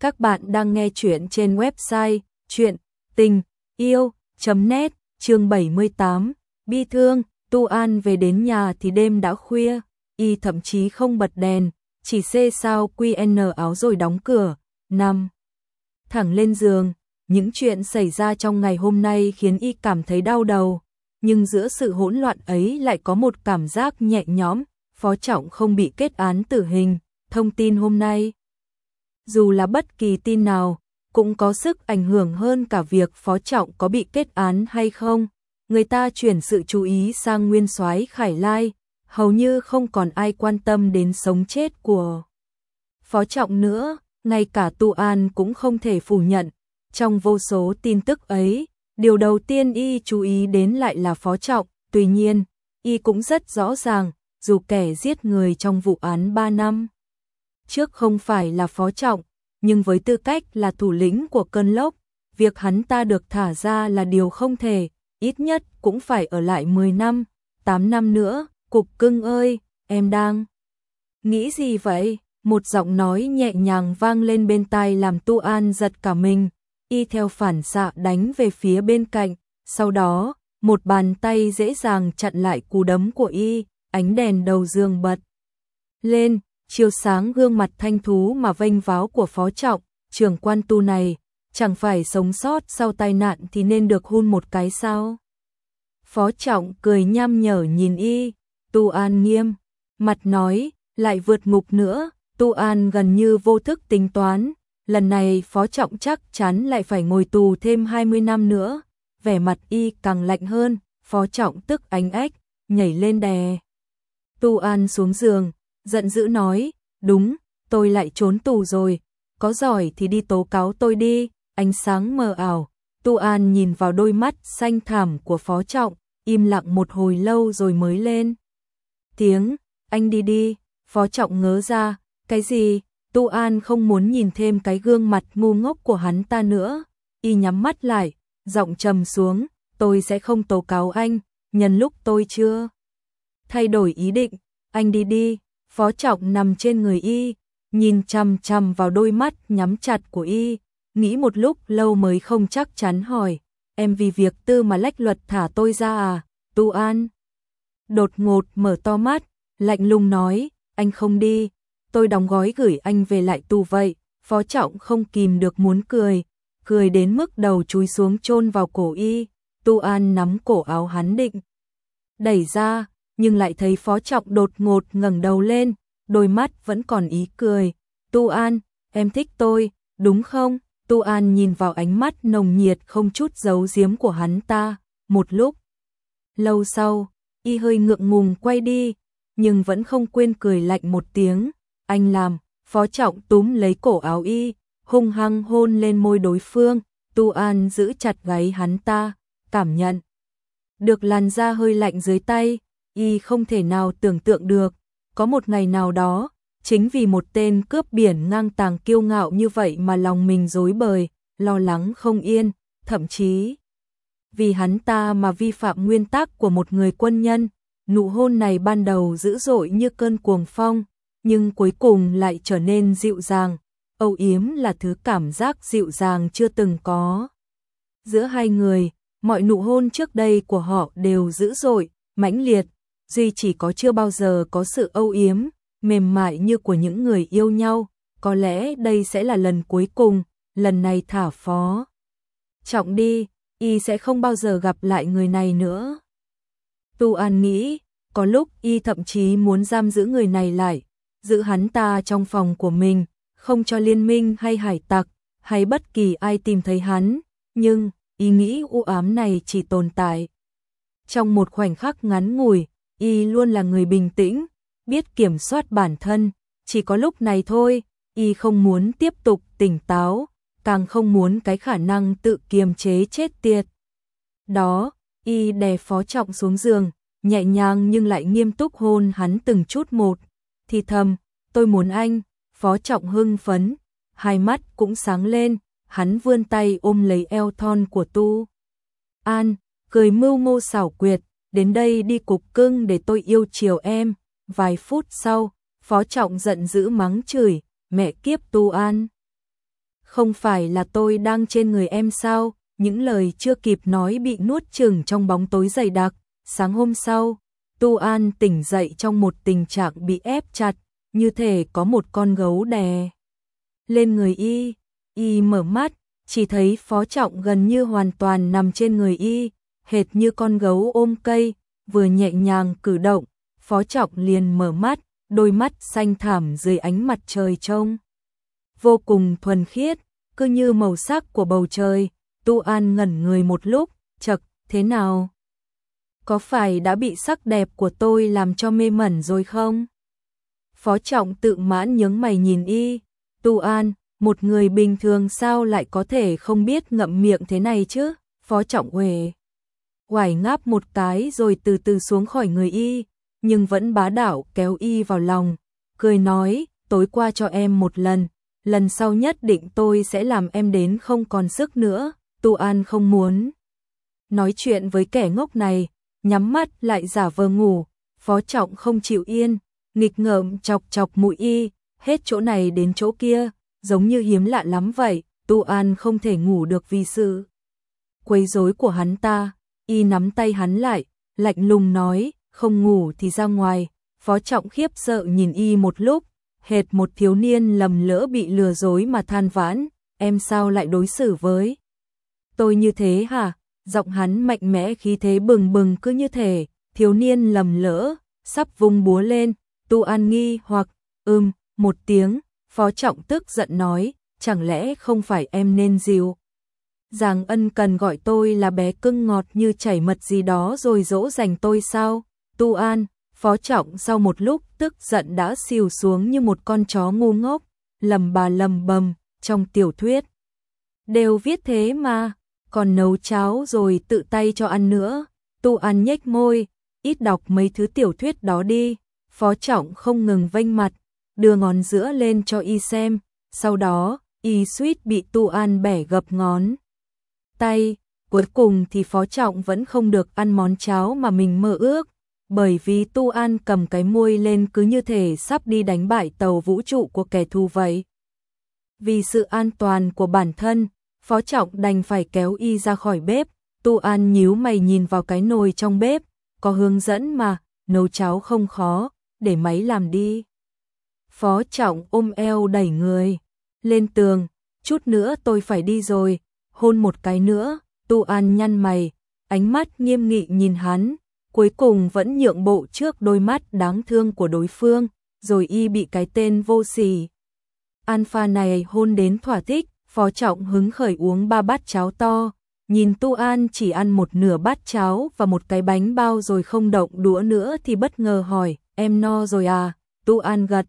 Các bạn đang nghe chuyện trên website chuyện tình yêu.net chương 78. Bi thương, Tu An về đến nhà thì đêm đã khuya, y thậm chí không bật đèn, chỉ xê sao QN áo rồi đóng cửa, nằm thẳng lên giường. Những chuyện xảy ra trong ngày hôm nay khiến y cảm thấy đau đầu, nhưng giữa sự hỗn loạn ấy lại có một cảm giác nhẹ nhõm, Phó Trọng không bị kết án tử hình, thông tin hôm nay dù là bất kỳ tin nào, cũng có sức ảnh hưởng hơn cả việc Phó Trọng có bị kết án hay không. Người ta chuyển sự chú ý sang nguyên soái Khải Lai, hầu như không còn ai quan tâm đến sống chết của Phó Trọng nữa, ngay cả Tu An cũng không thể phủ nhận. Trong vô số tin tức ấy, điều đầu tiên y chú ý đến lại là Phó Trọng, tuy nhiên, y cũng rất rõ ràng, dù kẻ giết người trong vụ án 3 năm trước không phải là phó trọng, nhưng với tư cách là thủ lĩnh của cơn lốc, việc hắn ta được thả ra là điều không thể, ít nhất cũng phải ở lại 10 năm, 8 năm nữa, cục cưng ơi, em đang nghĩ gì vậy? Một giọng nói nhẹ nhàng vang lên bên tai làm Tu An giật cả mình, y theo phản xạ đánh về phía bên cạnh, sau đó, một bàn tay dễ dàng chặn lại cú đấm của y, ánh đèn đầu giường bật lên, chiếu sáng gương mặt thanh thú mà vênh váo của phó trọng, trưởng quan tu này, chẳng phải sống sót sau tai nạn thì nên được hôn một cái sao? Phó trọng cười nham nhở nhìn y, tu an nghiêm, mặt nói, lại vượt ngục nữa, tu an gần như vô thức tính toán, lần này phó trọng chắc chắn lại phải ngồi tù thêm 20 năm nữa, vẻ mặt y càng lạnh hơn, phó trọng tức ánh ếch, nhảy lên đè. Tu an xuống giường, giận dữ nói, đúng, tôi lại trốn tù rồi, có giỏi thì đi tố cáo tôi đi, ánh sáng mờ ảo. Tu An nhìn vào đôi mắt xanh thẳm của Phó Trọng, im lặng một hồi lâu rồi mới lên. Tiếng, anh đi đi, Phó Trọng ngớ ra, cái gì, Tu An không muốn nhìn thêm cái gương mặt ngu ngốc của hắn ta nữa, y nhắm mắt lại, giọng trầm xuống, tôi sẽ không tố cáo anh, nhân lúc tôi chưa thay đổi ý định, anh đi đi, Phó Trọng nằm trên người y, nhìn chằm chằm vào đôi mắt nhắm chặt của y, nghĩ một lúc lâu mới không chắc chắn hỏi, em vì việc tư mà lách luật thả tôi ra à, Tu An. Đột ngột mở to mắt, lạnh lùng nói, anh không đi, tôi đóng gói gửi anh về lại tù vậy, Phó Trọng không kìm được muốn cười, cười đến mức đầu chúi xuống chôn vào cổ y, Tu An nắm cổ áo hắn định. Đẩy ra, nhưng lại thấy Phó Trọng đột ngột ngẩng đầu lên, đôi mắt vẫn còn ý cười. Tu An, em thích tôi, đúng không? Tu An nhìn vào ánh mắt nồng nhiệt không chút giấu giếm của hắn ta, một lúc. Lâu sau, y hơi ngượng ngùng quay đi, nhưng vẫn không quên cười lạnh một tiếng. Anh làm, Phó Trọng túm lấy cổ áo y, hung hăng hôn lên môi đối phương. Tu An giữ chặt gáy hắn ta, cảm nhận. Được làn da hơi lạnh dưới tay, y không thể nào tưởng tượng được, có một ngày nào đó, chính vì một tên cướp biển ngang tàng kiêu ngạo như vậy mà lòng mình rối bời, lo lắng không yên, thậm chí vì hắn ta mà vi phạm nguyên tắc của một người quân nhân, nụ hôn này ban đầu dữ dội như cơn cuồng phong, nhưng cuối cùng lại trở nên dịu dàng, âu yếm là thứ cảm giác dịu dàng chưa từng có. Giữa hai người, mọi nụ hôn trước đây của họ đều dữ dội, mãnh liệt, duy chỉ có chưa bao giờ có sự âu yếm, mềm mại như của những người yêu nhau, có lẽ đây sẽ là lần cuối cùng, lần này thả phó. Trọng đi, y sẽ không bao giờ gặp lại người này nữa. Tu An nghĩ, có lúc y thậm chí muốn giam giữ người này lại, giữ hắn ta trong phòng của mình, không cho liên minh hay hải tặc, hay bất kỳ ai tìm thấy hắn, nhưng ý nghĩ u ám này chỉ tồn tại. Trong một khoảnh khắc ngắn ngủi, y luôn là người bình tĩnh, biết kiểm soát bản thân, chỉ có lúc này thôi, y không muốn tiếp tục tỉnh táo, càng không muốn cái khả năng tự kiềm chế chết tiệt. Đó, y đè phó trọng xuống giường, nhẹ nhàng nhưng lại nghiêm túc hôn hắn từng chút một, thì thầm, tôi muốn anh, phó trọng hưng phấn, hai mắt cũng sáng lên, hắn vươn tay ôm lấy eo thon của tu. An, cười mưu mô xảo quyệt, đến đây đi cục cưng để tôi yêu chiều em. Vài phút sau, Phó Trọng giận dữ mắng chửi, mẹ kiếp tu an. không phải là tôi đang trên người em sao? Những lời chưa kịp nói bị nuốt chửng trong bóng tối dày đặc. Sáng hôm sau, Tu An tỉnh dậy trong một tình trạng bị ép chặt, như thể có một con gấu đè lên người y. Y mở mắt, chỉ thấy phó trọng gần như hoàn toàn nằm trên người y, hệt như con gấu ôm cây, vừa nhẹ nhàng cử động, phó trọng liền mở mắt, đôi mắt xanh thẳm dưới ánh mặt trời trông. Vô cùng thuần khiết, cứ như màu sắc của bầu trời, Tu An ngẩn người một lúc, chật, thế nào? Có phải đã bị sắc đẹp của tôi làm cho mê mẩn rồi không? Phó trọng tự mãn nhướng mày nhìn y, Tu An, một người bình thường sao lại có thể không biết ngậm miệng thế này chứ? Phó trọng huề. Quải ngáp một cái rồi từ từ xuống khỏi người y, nhưng vẫn bá đạo kéo y vào lòng, cười nói, tối qua cho em một lần, lần sau nhất định tôi sẽ làm em đến không còn sức nữa, Tu An không muốn. Nói chuyện với kẻ ngốc này, nhắm mắt lại giả vờ ngủ, phó trọng không chịu yên, nghịch ngợm chọc chọc mũi y, hết chỗ này đến chỗ kia, giống như hiếm lạ lắm vậy, Tu An không thể ngủ được vì sự quấy rối của hắn ta, y nắm tay hắn lại, lạnh lùng nói, không ngủ thì ra ngoài, phó trọng khiếp sợ nhìn y một lúc, hệt một thiếu niên lầm lỡ bị lừa dối mà than vãn, em sao lại đối xử với tôi như thế hả? Giọng hắn mạnh mẽ khí thế bừng bừng cứ như thể, thiếu niên lầm lỡ, sắp vung búa lên, tu an nghi hoặc, ưm, một tiếng, phó trọng tức giận nói, chẳng lẽ không phải em nên dìu. Giàng ân cần gọi tôi là bé cưng ngọt như chảy mật gì đó rồi dỗ dành tôi sao? Tu An, phó trọng sau một lúc tức giận đã xìu xuống như một con chó ngu ngốc, lầm bà lầm bầm, trong tiểu thuyết. Đều viết thế mà, còn nấu cháo rồi tự tay cho ăn nữa. Tu An nhếch môi, ít đọc mấy thứ tiểu thuyết đó đi. Phó trọng không ngừng vênh mặt, đưa ngón giữa lên cho y xem, sau đó, y suýt bị Tu An bẻ gập ngón. Tay, cuối cùng thì phó trọng vẫn không được ăn món cháo mà mình mơ ước, bởi vì Tu An cầm cái môi lên cứ như thể sắp đi đánh bại tàu vũ trụ của kẻ thù vậy. Vì sự an toàn của bản thân, phó trọng đành phải kéo y ra khỏi bếp, Tu An nhíu mày nhìn vào cái nồi trong bếp, có hướng dẫn mà, nấu cháo không khó, để máy làm đi. Phó trọng ôm eo đẩy người lên tường, chút nữa tôi phải đi rồi, hôn một cái nữa, Tu An nhăn mày, ánh mắt nghiêm nghị nhìn hắn, cuối cùng vẫn nhượng bộ trước đôi mắt đáng thương của đối phương, rồi y bị cái tên vô sỉ. Alpha này hôn đến thỏa thích, phó trọng hứng khởi uống ba bát cháo to, nhìn Tu An chỉ ăn một nửa bát cháo và một cái bánh bao rồi không động đũa nữa thì bất ngờ hỏi, em no rồi à, Tu An gật.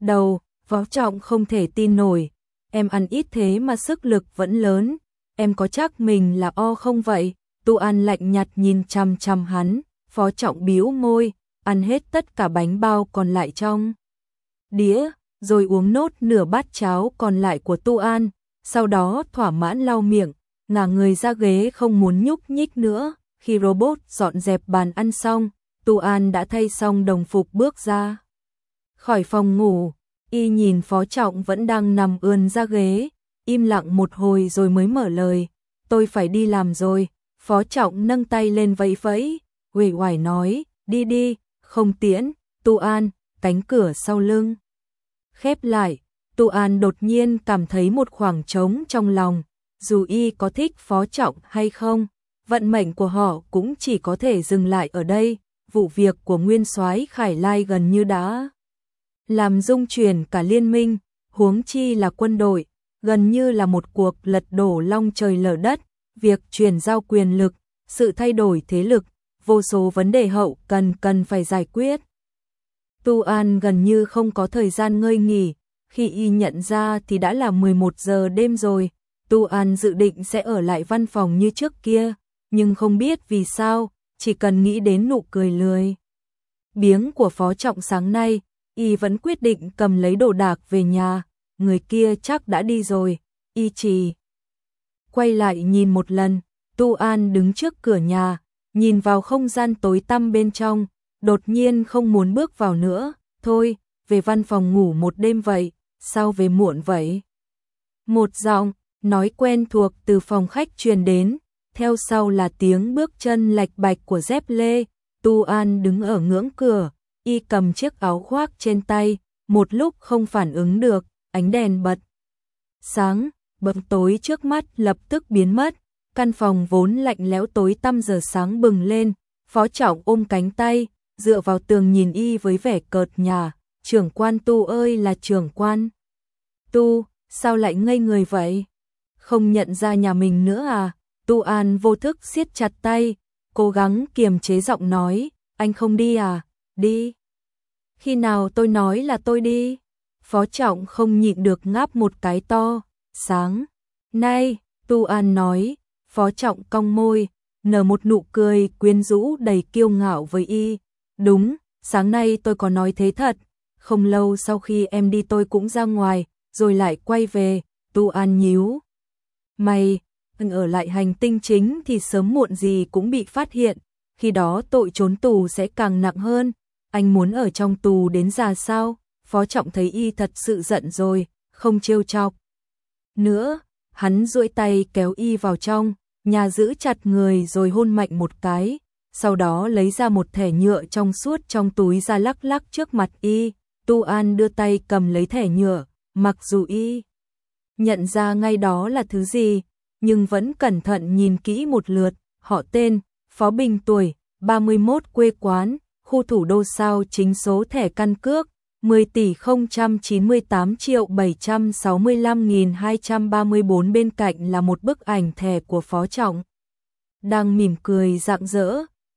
Đầu, phó trọng không thể tin nổi, em ăn ít thế mà sức lực vẫn lớn, em có chắc mình là o không vậy? Tu An lạnh nhạt nhìn chăm chăm hắn, phó trọng biếu môi, ăn hết tất cả bánh bao còn lại trong đĩa, rồi uống nốt nửa bát cháo còn lại của Tu An, sau đó thỏa mãn lau miệng, ngả người ra ghế không muốn nhúc nhích nữa. Khi robot dọn dẹp bàn ăn xong, Tu An đã thay xong đồng phục bước ra. Khỏi phòng ngủ, y nhìn phó trọng vẫn đang nằm ươn ra ghế, im lặng một hồi rồi mới mở lời. Tôi phải đi làm rồi, phó trọng nâng tay lên vẫy vẫy, uể hoài nói, đi đi, không tiễn, Tu An, cánh cửa sau lưng. Khép lại, Tu An đột nhiên cảm thấy một khoảng trống trong lòng, dù y có thích phó trọng hay không, vận mệnh của họ cũng chỉ có thể dừng lại ở đây, vụ việc của nguyên soái Khải Lai gần như đã làm dung chuyển cả liên minh, huống chi là quân đội, gần như là một cuộc lật đổ long trời lở đất, việc chuyển giao quyền lực, sự thay đổi thế lực, vô số vấn đề hậu cần cần phải giải quyết. Tu An gần như không có thời gian ngơi nghỉ, khi y nhận ra thì đã là 11 giờ đêm rồi, Tu An dự định sẽ ở lại văn phòng như trước kia, nhưng không biết vì sao, chỉ cần nghĩ đến nụ cười lười. Biếng của phó trọng sáng nay, y vẫn quyết định cầm lấy đồ đạc về nhà, người kia chắc đã đi rồi, y chỉ. Quay lại nhìn một lần, Tu An đứng trước cửa nhà, nhìn vào không gian tối tăm bên trong, đột nhiên không muốn bước vào nữa, thôi, về văn phòng ngủ một đêm vậy, sao về muộn vậy? Một giọng, nói quen thuộc từ phòng khách truyền đến, theo sau là tiếng bước chân lạch bạch của dép lê, Tu An đứng ở ngưỡng cửa, y cầm chiếc áo khoác trên tay, một lúc không phản ứng được, ánh đèn bật. Sáng, bậc tối trước mắt lập tức biến mất, căn phòng vốn lạnh lẽo tối tăm giờ sáng bừng lên, phó trọng ôm cánh tay, dựa vào tường nhìn y với vẻ cợt nhà, trưởng quan tu ơi là trưởng quan. Tu, sao lại ngây người vậy? Không nhận ra nhà mình nữa à? Tu An vô thức siết chặt tay, cố gắng kiềm chế giọng nói, anh không đi à? Đi. Khi nào tôi nói là tôi đi? Phó trọng không nhịn được ngáp một cái to, sáng. Nay, Tu An nói, phó trọng cong môi, nở một nụ cười quyến rũ đầy kiêu ngạo với y. Đúng, sáng nay tôi có nói thế thật, không lâu sau khi em đi tôi cũng ra ngoài, rồi lại quay về, Tu An nhíu. Mày, ở lại hành tinh chính thì sớm muộn gì cũng bị phát hiện, khi đó tội trốn tù sẽ càng nặng hơn. Anh muốn ở trong tù đến già sao? Phó Trọng thấy y thật sự giận rồi, không trêu chọc. Nữa, hắn duỗi tay kéo y vào trong, nhà giữ chặt người rồi hôn mạnh một cái, sau đó lấy ra một thẻ nhựa trong suốt trong túi ra lắc lắc trước mặt y. Tu An đưa tay cầm lấy thẻ nhựa, mặc dù y nhận ra ngay đó là thứ gì, nhưng vẫn cẩn thận nhìn kỹ một lượt, họ tên, Phó Bình tuổi, 31 quê quán, khu thủ đô sao chính số thẻ căn cước, 10 tỷ 098 triệu 765.234 bên cạnh là một bức ảnh thẻ của Phó Trọng. Đang mỉm cười rạng rỡ,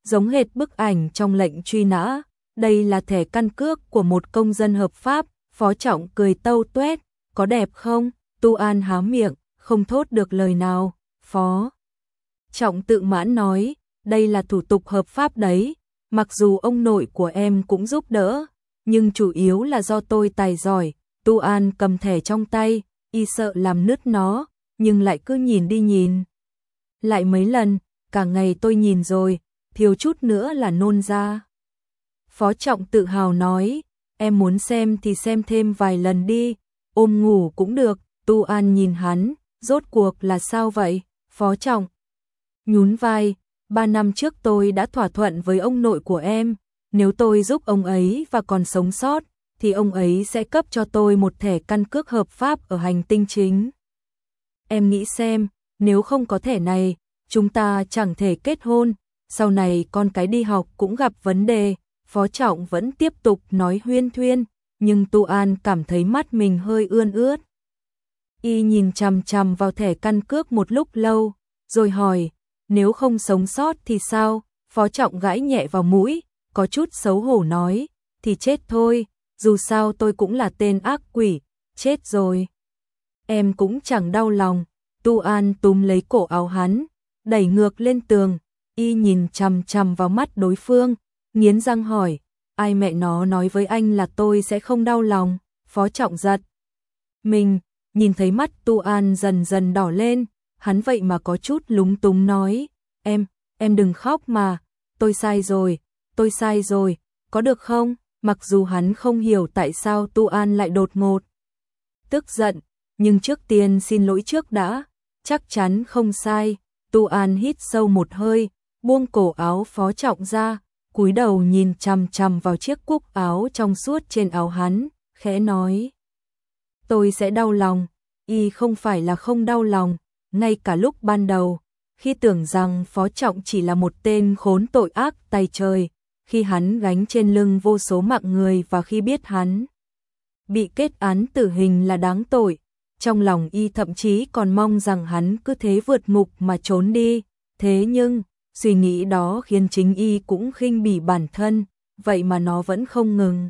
giống hệt bức ảnh trong lệnh truy nã. Đây là thẻ căn cước của một công dân hợp pháp, Phó Trọng cười tâu tuét, có đẹp không? Tu An há miệng, không thốt được lời nào, Phó. Trọng tự mãn nói, đây là thủ tục hợp pháp đấy, mặc dù ông nội của em cũng giúp đỡ, nhưng chủ yếu là do tôi tài giỏi. Tu An cầm thẻ trong tay, y sợ làm nứt nó, nhưng lại cứ nhìn đi nhìn. Lại mấy lần, cả ngày tôi nhìn rồi, thiếu chút nữa là nôn ra. Phó Trọng tự hào nói, em muốn xem thì xem thêm vài lần đi, ôm ngủ cũng được, Tu An nhìn hắn, rốt cuộc là sao vậy, Phó Trọng. Nhún vai, ba năm trước tôi đã thỏa thuận với ông nội của em, nếu tôi giúp ông ấy và còn sống sót, thì ông ấy sẽ cấp cho tôi một thẻ căn cước hợp pháp ở hành tinh chính. Em nghĩ xem, nếu không có thẻ này, chúng ta chẳng thể kết hôn, sau này con cái đi học cũng gặp vấn đề, Phó Trọng vẫn tiếp tục nói huyên thuyên, nhưng Tu An cảm thấy mắt mình hơi ươn ướt. Y nhìn chằm chằm vào thẻ căn cước một lúc lâu, rồi hỏi, nếu không sống sót thì sao? Phó Trọng gãi nhẹ vào mũi, có chút xấu hổ nói, thì chết thôi, dù sao tôi cũng là tên ác quỷ, chết rồi. Em cũng chẳng đau lòng, Tu An túm lấy cổ áo hắn, đẩy ngược lên tường, y nhìn chằm chằm vào mắt đối phương, nghiến răng hỏi, ai mẹ nó nói với anh là tôi sẽ không đau lòng, phó trọng giật. Mình, nhìn thấy mắt Tu An dần dần đỏ lên, hắn vậy mà có chút lúng túng nói, em, em đừng khóc mà, tôi sai rồi, tôi sai rồi, có được không? Mặc dù hắn không hiểu tại sao Tu An lại đột ngột. Tức giận, nhưng trước tiên xin lỗi trước đã, chắc chắn không sai. Tu An hít sâu một hơi, buông cổ áo phó trọng ra, cúi đầu nhìn chằm chằm vào chiếc cúc áo trong suốt trên áo hắn, khẽ nói. Tôi sẽ đau lòng, y không phải là không đau lòng, ngay cả lúc ban đầu, khi tưởng rằng phó trọng chỉ là một tên khốn tội ác tay trời, khi hắn gánh trên lưng vô số mạng người và khi biết hắn bị kết án tử hình là đáng tội, trong lòng y thậm chí còn mong rằng hắn cứ thế vượt ngục mà trốn đi, thế nhưng, suy nghĩ đó khiến chính y cũng khinh bỉ bản thân, vậy mà nó vẫn không ngừng.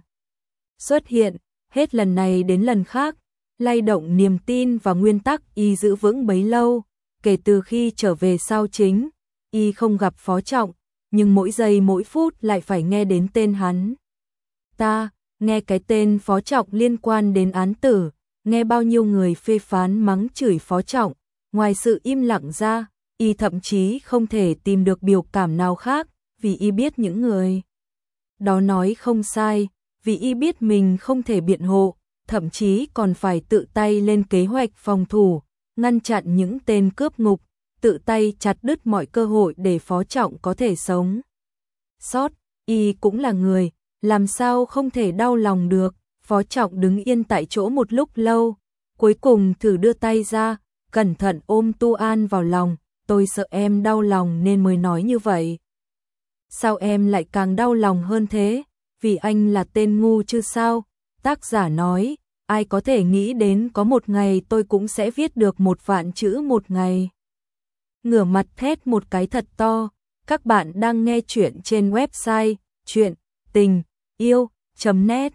Xuất hiện, hết lần này đến lần khác, lay động niềm tin và nguyên tắc y giữ vững bấy lâu, kể từ khi trở về sau chính, y không gặp phó trọng, nhưng mỗi giây mỗi phút lại phải nghe đến tên hắn. Ta, nghe cái tên phó trọng liên quan đến án tử, nghe bao nhiêu người phê phán mắng chửi phó trọng, ngoài sự im lặng ra, y thậm chí không thể tìm được biểu cảm nào khác, vì y biết những người đó nói không sai, vì y biết mình không thể biện hộ, thậm chí còn phải tự tay lên kế hoạch phòng thủ, ngăn chặn những tên cướp ngục, tự tay chặt đứt mọi cơ hội để Phó Trọng có thể sống. Sót, y cũng là người, làm sao không thể đau lòng được, Phó Trọng đứng yên tại chỗ một lúc lâu, cuối cùng thử đưa tay ra, cẩn thận ôm Tu An vào lòng, tôi sợ em đau lòng nên mới nói như vậy. Sao em lại càng đau lòng hơn thế, vì anh là tên ngu chứ sao, tác giả nói, ai có thể nghĩ đến có một ngày tôi cũng sẽ viết được một vạn chữ một ngày. Ngửa mặt thét một cái thật to, các bạn đang nghe chuyện trên website chuyện tình yêu.net